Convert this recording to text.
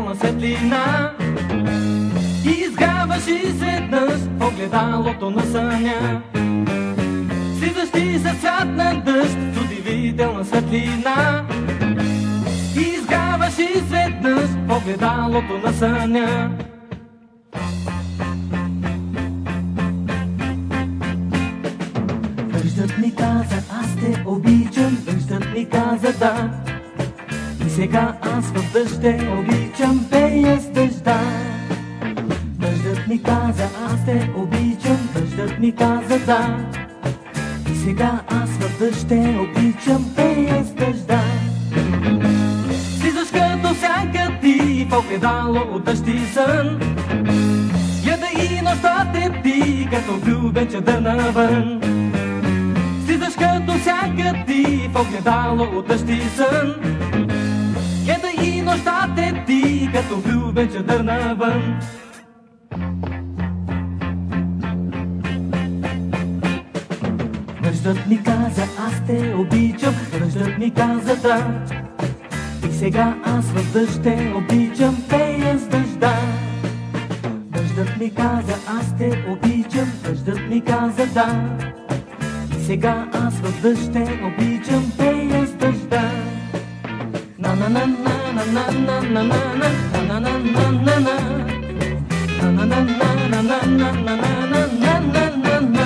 убедителна светлина. И изгаваш изведнъж в огледалото на съня. Слизащи се свят на дъжд с удивителна светлина. И изгаваш изведнъж в огледалото на съня. Дъждът ми каза, аз те обичам, дъждът ми каза да. Сега аз в дъжде обичам, пея с дъжда. Дъждът ми каза, аз те обичам, дъждът ми каза да. Сега аз в дъжде обичам, пея с дъжда. Слизаш като сянка ти в от дъжд сън. Гледай и нощта те пти, като влюбен чадър навън. Слизаш като сянка ти в огледало от дъжд сън. Пти, като влюбен чадър навън. Дъждът ми каза, аз те обичам, дъждът ми каза да. И сега аз в дъжд обичам, пея с дъжда. Дъждът ми каза, аз те обичам, дъждът ми каза да. И сега аз в дъжд обичам, пея с дъжда. на на на на на на na na na na na